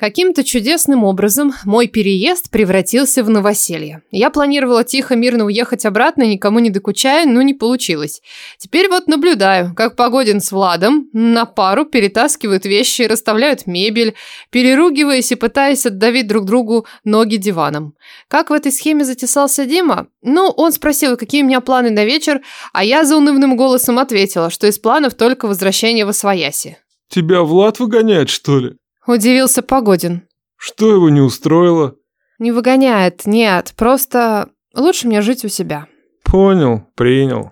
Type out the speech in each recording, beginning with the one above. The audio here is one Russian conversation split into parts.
Каким-то чудесным образом мой переезд превратился в новоселье. Я планировала тихо, мирно уехать обратно, никому не докучая, но не получилось. Теперь вот наблюдаю, как Погодин с Владом на пару перетаскивают вещи, расставляют мебель, переругиваясь и пытаясь отдавить друг другу ноги диваном. Как в этой схеме затесался Дима? Ну, он спросил, какие у меня планы на вечер, а я за унывным голосом ответила, что из планов только возвращение во свояси. Тебя Влад выгоняет, что ли? Удивился Погодин. Что его не устроило? Не выгоняет, нет, просто лучше мне жить у себя. Понял, принял.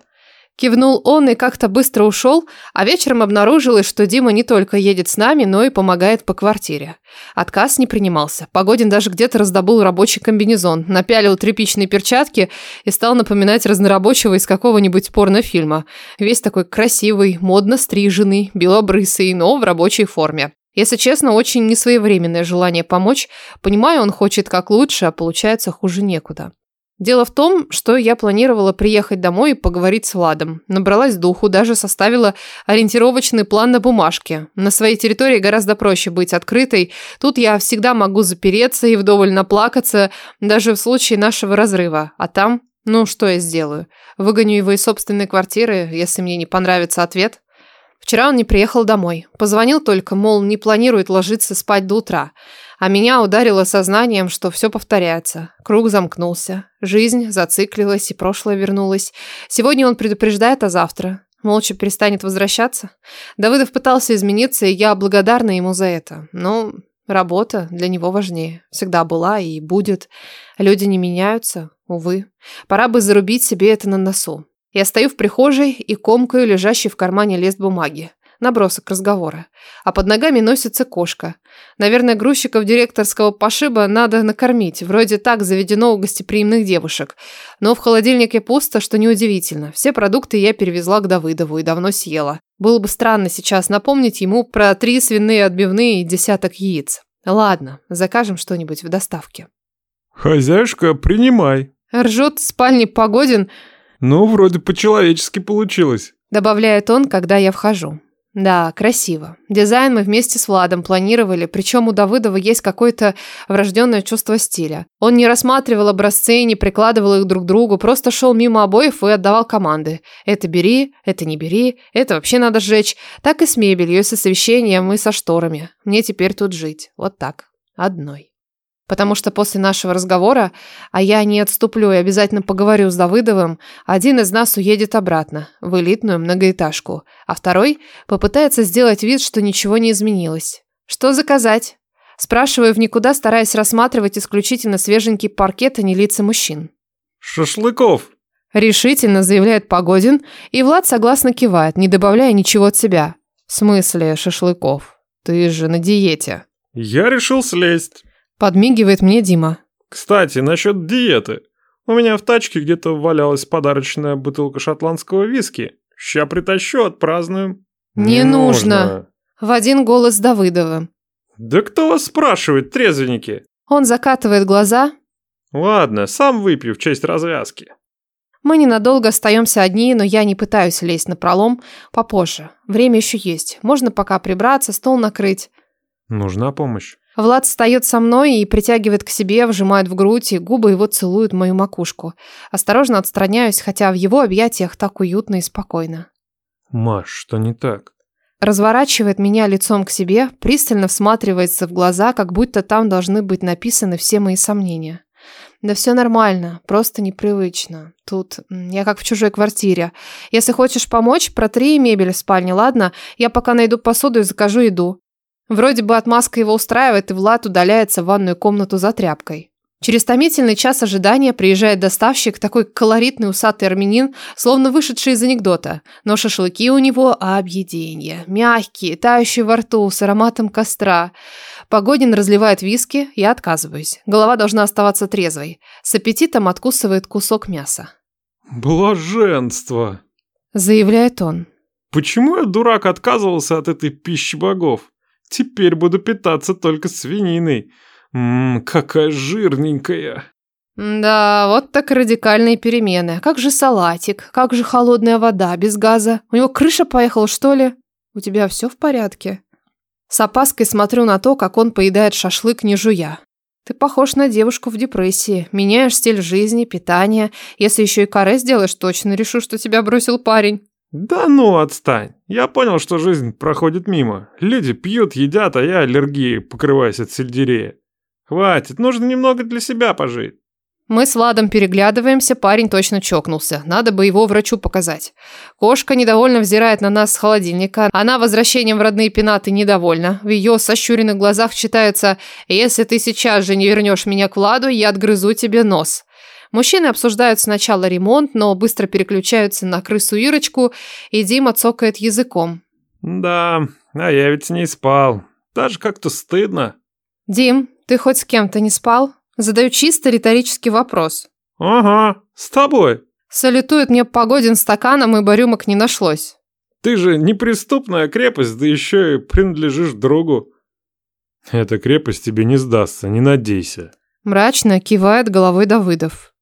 Кивнул он и как-то быстро ушел, а вечером обнаружилось, что Дима не только едет с нами, но и помогает по квартире. Отказ не принимался. Погодин даже где-то раздобыл рабочий комбинезон, напялил тряпичные перчатки и стал напоминать разнорабочего из какого-нибудь порнофильма. Весь такой красивый, модно стриженный, белобрысый, но в рабочей форме. Если честно, очень несвоевременное желание помочь. Понимаю, он хочет как лучше, а получается хуже некуда. Дело в том, что я планировала приехать домой и поговорить с Владом. Набралась духу, даже составила ориентировочный план на бумажке. На своей территории гораздо проще быть открытой. Тут я всегда могу запереться и вдоволь наплакаться, даже в случае нашего разрыва. А там, ну что я сделаю? Выгоню его из собственной квартиры, если мне не понравится ответ? Вчера он не приехал домой. Позвонил только, мол, не планирует ложиться спать до утра. А меня ударило сознанием, что все повторяется. Круг замкнулся. Жизнь зациклилась и прошлое вернулось. Сегодня он предупреждает, а завтра молча перестанет возвращаться. Давыдов пытался измениться, и я благодарна ему за это. Но работа для него важнее. Всегда была и будет. Люди не меняются, увы. Пора бы зарубить себе это на носу. Я стою в прихожей и комкаю лежащий в кармане лист бумаги. Набросок разговора. А под ногами носится кошка. Наверное, грузчиков директорского пошиба надо накормить. Вроде так заведено у гостеприимных девушек. Но в холодильнике пусто, что неудивительно. Все продукты я перевезла к Давыдову и давно съела. Было бы странно сейчас напомнить ему про три свиные отбивные и десяток яиц. Ладно, закажем что-нибудь в доставке. Хозяюшка, принимай. Ржет в спальне Погодин, ну, вроде по-человечески получилось. Добавляет он, когда я вхожу. Да, красиво. Дизайн мы вместе с Владом планировали, причем у Давыдова есть какое-то врожденное чувство стиля. Он не рассматривал образцы, не прикладывал их друг к другу, просто шел мимо обоев и отдавал команды. Это бери, это не бери, это вообще надо сжечь. Так и с мебелью, и с освещением, и со шторами. Мне теперь тут жить. Вот так. Одной. Потому что после нашего разговора, а я не отступлю и обязательно поговорю с Давыдовым, один из нас уедет обратно, в элитную многоэтажку, а второй попытается сделать вид, что ничего не изменилось. Что заказать? Спрашиваю в никуда, стараясь рассматривать исключительно свеженький паркет, а не лица мужчин. «Шашлыков!» Решительно заявляет Погодин, и Влад согласно кивает, не добавляя ничего от себя. В смысле шашлыков? Ты же на диете. Я решил слезть. Подмигивает мне Дима. Кстати, насчет диеты. У меня в тачке где-то валялась подарочная бутылка шотландского виски. Ща притащу, отпразднуем. Не, Не нужно. нужно. В один голос с Давыдовым. Да кто вас спрашивает, трезвенники? Он закатывает глаза. Ладно, сам выпью в честь развязки. Мы ненадолго остаемся одни, но я не пытаюсь лезть на пролом. Попозже. Время еще есть. Можно пока прибраться, стол накрыть. Нужна помощь. Влад встает со мной и притягивает к себе, вжимает в грудь, и губы его целуют мою макушку. Осторожно отстраняюсь, хотя в его объятиях так уютно и спокойно. «Маш, что не так?» Разворачивает меня лицом к себе, пристально всматривается в глаза, как будто там должны быть написаны все мои сомнения. Да все нормально, просто непривычно. Тут я как в чужой квартире. Если хочешь помочь, протри мебель в спальне, ладно? Я пока найду посуду и закажу еду. Вроде бы отмазка его устраивает, и Влад удаляется в ванную комнату за тряпкой. Через томительный час ожидания приезжает доставщик, такой колоритный усатый армянин, словно вышедший из анекдота. Но шашлыки у него объеденье. Мягкие, тающие во рту, с ароматом костра. Погодин разливает виски, я отказываюсь. Голова должна оставаться трезвой. С аппетитом откусывает кусок мяса. «Блаженство!» Заявляет он. «Почему я, дурак, отказывался от этой пищи богов?» Теперь буду питаться только свининой. Ммм, какая жирненькая. Да, вот так радикальные перемены. Как же салатик? Как же холодная вода без газа? У него крыша поехала, что ли? У тебя все в порядке? С опаской смотрю на то, как он поедает шашлык, не жуя. Ты похож на девушку в депрессии. Меняешь стиль жизни, питание. Если еще и каре сделаешь, точно решу, что тебя бросил парень. Да ну, отстань. Я понял, что жизнь проходит мимо. Люди пьют, едят, а я аллергией покрываюсь от сельдерея. Хватит, нужно немного для себя пожить. Мы с Владом переглядываемся, парень точно чокнулся. Надо бы его врачу показать. Кошка недовольно взирает на нас с холодильника. Она возвращением в родные пенаты недовольна. В ее сощуренных глазах читается «Если ты сейчас же не вернешь меня к Владу, я отгрызу тебе нос». Мужчины обсуждают сначала ремонт, но быстро переключаются на крысу Ирочку, и Дима цокает языком. Да, а я ведь с ней спал. Даже как-то стыдно. Дим, ты хоть с кем-то не спал? Задаю чисто риторический вопрос. Ага, с тобой. Салютует мне Погодин стаканом, и рюмок не нашлось. Ты же неприступная крепость, да еще и принадлежишь другу. Эта крепость тебе не сдастся, не надейся. Мрачно кивает головой Давыдов.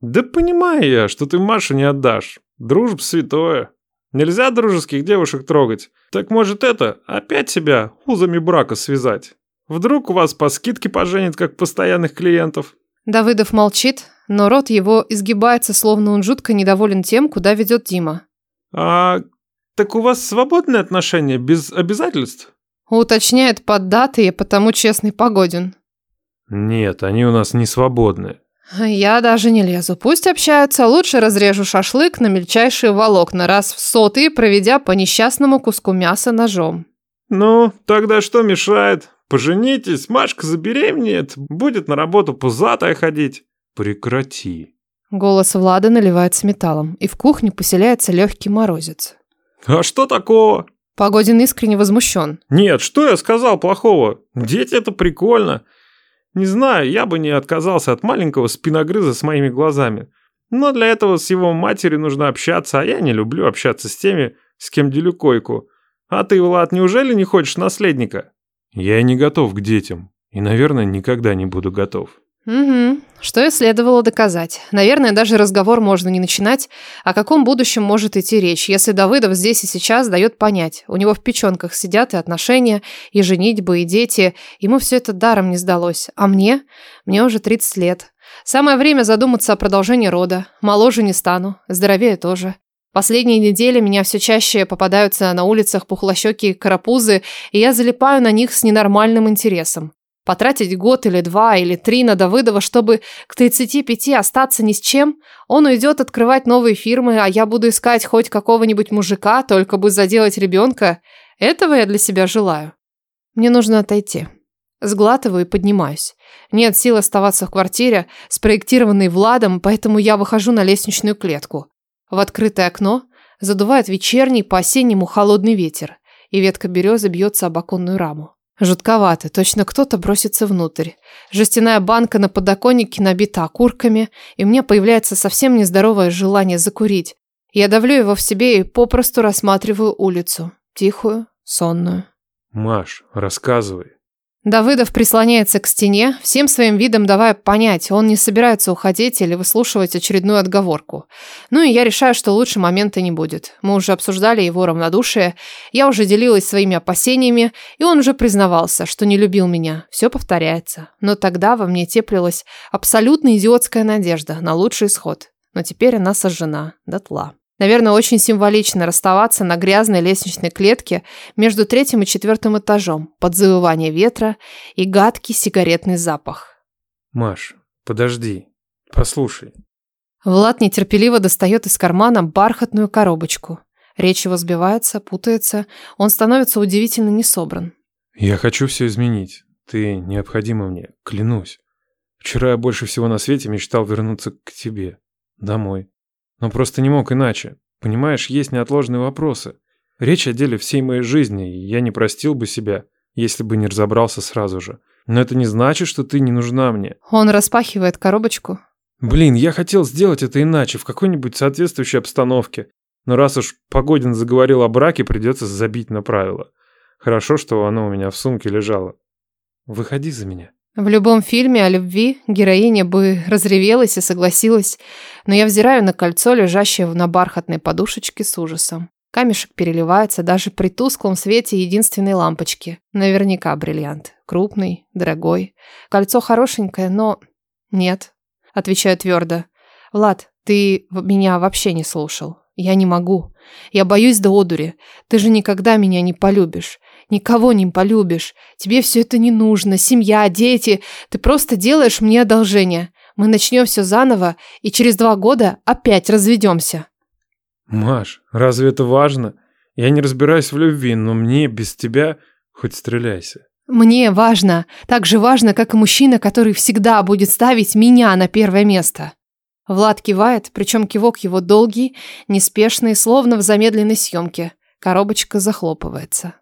Да понимаю я, что ты Машу не отдашь. Дружб святое. Нельзя дружеских девушек трогать. Так может это, опять себя узами брака связать? Вдруг у вас по скидке поженят, как постоянных клиентов?» Давыдов молчит, но рот его изгибается, словно он жутко недоволен тем, куда ведет Дима. «А так у вас свободные отношения, без обязательств?» Уточняет под даты, потому честный Погодин. «Нет, они у нас не свободные». Я даже не лезу. Пусть общаются, лучше разрежу шашлык на мельчайшие волокна, раз в сотый, проведя по несчастному куску мяса ножом. «Ну, тогда что мешает? Поженитесь, Машка забеременеет, будет на работу пузатая ходить. Прекрати. Голос Влада наливается металлом, и в кухне поселяется легкий морозец. А что такого? Погодин искренне возмущен. Нет, что я сказал плохого? Дети это прикольно. Не знаю, я бы не отказался от маленького спиногрыза с моими глазами. Но для этого с его матерью нужно общаться, а я не люблю общаться с теми, с кем делю койку. А ты, Влад, неужели не хочешь наследника? Я не готов к детям. И, наверное, никогда не буду готов. Угу. Что и следовало доказать. Наверное, даже разговор можно не начинать. О каком будущем может идти речь, если Давыдов здесь и сейчас дает понять. У него в печенках сидят и отношения, и женитьбы, и дети. Ему все это даром не сдалось. А мне? Мне уже 30 лет. Самое время задуматься о продолжении рода. Моложе не стану, здоровее тоже. Последние недели меня все чаще попадаются на улицах пухлощеки карапузы, и я залипаю на них с ненормальным интересом. Потратить год или два или три на Давыдова, чтобы к 35 остаться ни с чем? Он уйдет открывать новые фирмы, а я буду искать хоть какого-нибудь мужика, только бы заделать ребенка. Этого я для себя желаю. Мне нужно отойти. Сглатываю и поднимаюсь. Нет сил оставаться в квартире, спроектированной Владом, поэтому я выхожу на лестничную клетку. В открытое окно задувает вечерний по-осеннему холодный ветер, и ветка березы бьется об оконную раму. Жутковато, точно кто-то бросится внутрь. Жестяная банка на подоконнике набита окурками, и мне появляется совсем нездоровое желание закурить. Я давлю его в себе и попросту рассматриваю улицу. Тихую, сонную. «Маш, рассказывай». Давыдов прислоняется к стене, всем своим видом давая понять, он не собирается уходить или выслушивать очередную отговорку. Ну и я решаю, что лучше момента не будет. Мы уже обсуждали его равнодушие, я уже делилась своими опасениями, и он уже признавался, что не любил меня. Все повторяется. Но тогда во мне теплилась абсолютно идиотская надежда на лучший исход. Но теперь она сожжена дотла. Наверное, очень символично расставаться на грязной лестничной клетке между третьим и четвертым этажом под завывание ветра и гадкий сигаретный запах. Маш, подожди, послушай. Влад нетерпеливо достает из кармана бархатную коробочку. Речь его сбивается, путается, он становится удивительно несобран. Я хочу все изменить. Ты необходима мне, клянусь. Вчера я больше всего на свете мечтал вернуться к тебе, домой. Но просто не мог иначе. Понимаешь, есть неотложные вопросы. Речь о деле всей моей жизни, и я не простил бы себя, если бы не разобрался сразу же. Но это не значит, что ты не нужна мне. Он распахивает коробочку. Блин, я хотел сделать это иначе, в какой-нибудь соответствующей обстановке. Но раз уж Погодин заговорил о браке, придется забить на правила. Хорошо, что оно у меня в сумке лежало. Выходи за меня. В любом фильме о любви героиня бы разревелась и согласилась, но я взираю на кольцо, лежащее на бархатной подушечке с ужасом. Камешек переливается даже при тусклом свете единственной лампочки. Наверняка бриллиант. Крупный, дорогой. Кольцо хорошенькое, но... Нет. Отвечаю твердо. Влад, ты меня вообще не слушал. Я не могу. Я боюсь до одури. Ты же никогда меня не полюбишь. Никого не полюбишь. Тебе все это не нужно. Семья, дети. Ты просто делаешь мне одолжение. Мы начнем все заново и через два года опять разведемся. Маш, разве это важно? Я не разбираюсь в любви, но мне без тебя хоть стреляйся. Мне важно. Так же важно, как и мужчина, который всегда будет ставить меня на первое место. Влад кивает, причем кивок его долгий, неспешный, словно в замедленной съемке. Коробочка захлопывается.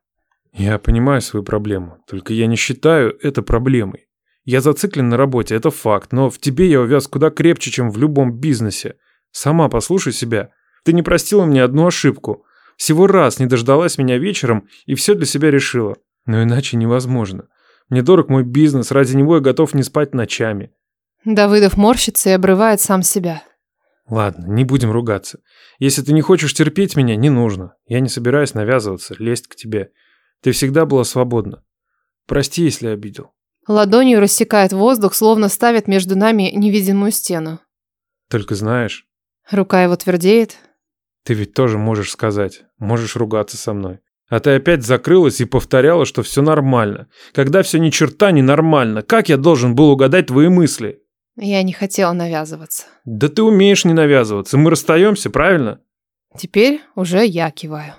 Я понимаю свою проблему, только я не считаю это проблемой. Я зациклен на работе, это факт, но в тебе я увяз куда крепче, чем в любом бизнесе. Сама послушай себя. Ты не простила мне одну ошибку. Всего раз не дождалась меня вечером и все для себя решила. Но иначе невозможно. Мне дорог мой бизнес, ради него я готов не спать ночами. Давыдов морщится и обрывает сам себя. Ладно, не будем ругаться. Если ты не хочешь терпеть меня, не нужно. Я не собираюсь навязываться, лезть к тебе. Ты всегда была свободна. Прости, если обидел. Ладонью рассекает воздух, словно ставит между нами невидимую стену. Только знаешь... Рука его твердеет. Ты ведь тоже можешь сказать. Можешь ругаться со мной. А ты опять закрылась и повторяла, что все нормально. Когда все ни черта не нормально. Как я должен был угадать твои мысли? Я не хотела навязываться. Да ты умеешь не навязываться. Мы расстаемся, правильно? Теперь уже я киваю.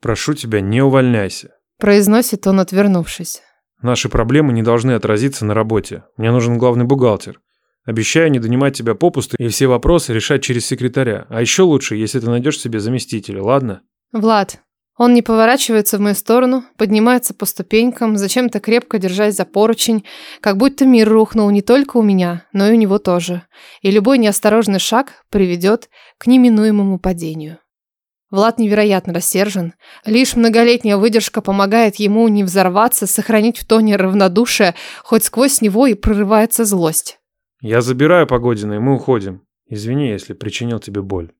Прошу тебя, не увольняйся. Произносит он, отвернувшись. Наши проблемы не должны отразиться на работе. Мне нужен главный бухгалтер. Обещаю не донимать тебя попусту и все вопросы решать через секретаря. А еще лучше, если ты найдешь себе заместителя, ладно? Влад, он не поворачивается в мою сторону, поднимается по ступенькам, зачем-то крепко держась за поручень, как будто мир рухнул не только у меня, но и у него тоже. И любой неосторожный шаг приведет к неминуемому падению. Влад невероятно рассержен. Лишь многолетняя выдержка помогает ему не взорваться, сохранить в тоне равнодушие, хоть сквозь него и прорывается злость. Я забираю Погодина, и мы уходим. Извини, если причинил тебе боль.